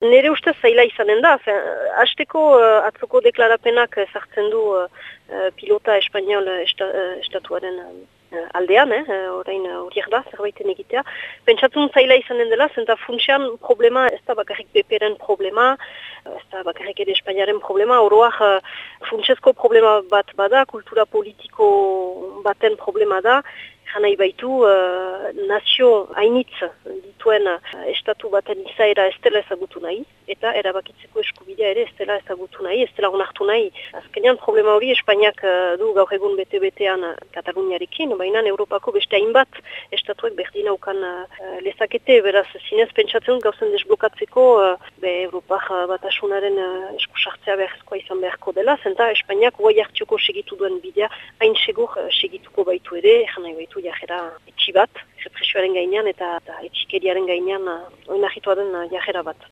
Nere ustez zaila izanen da, hasteko uh, atzoko deklarapenak zartzen du uh, pilota espanol esta, uh, estatuaren uh, aldean, eh, orain horiek da, zerbaiten egitea. Pentsatzen zaila izanen dela, zenta funtsian problema, ez da bakarrik beperen problema, ez da bakarrik ere Espainiaren problema, oroak uh, funtsezko problema bat bada, kultura politiko baten problema da, Hanai baitu, uh, nazio hainitz dituen uh, estatu baten izaera ez dela ezagutu nahi, eta erabakitzeko eskubidea ere ez dela ezagutu nahi, ez dela onartu nahi. Azkenean problema hori Espainiak uh, du gaur egun bete-betean uh, Kataluniarekin, baina Europako beste hainbat estatuek berdin haukan lezakete, beraz zinez pentsatzen gauzen desblokatzeko be Europak uh, batasunaren eskusartzea beharrezkoa izan beharko dela, zenta Espainiak guai hartxoko segitu duen bidea hain segur segituko baitu ere, janai baitu jajera etxi represioaren gainean eta, eta etxikeriaren gainean oinahitua den jajera bat.